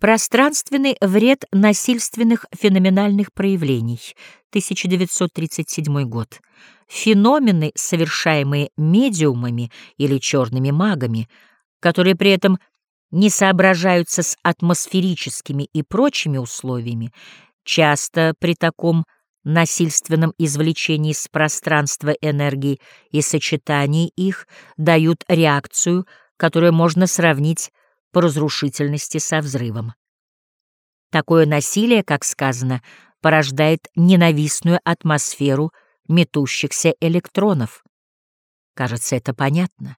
Пространственный вред насильственных феноменальных проявлений. 1937 год. Феномены, совершаемые медиумами или черными магами, которые при этом не соображаются с атмосферическими и прочими условиями, часто при таком насильственном извлечении из пространства энергии и сочетании их дают реакцию, которую можно сравнить по разрушительности со взрывом. Такое насилие, как сказано, порождает ненавистную атмосферу метущихся электронов. Кажется, это понятно.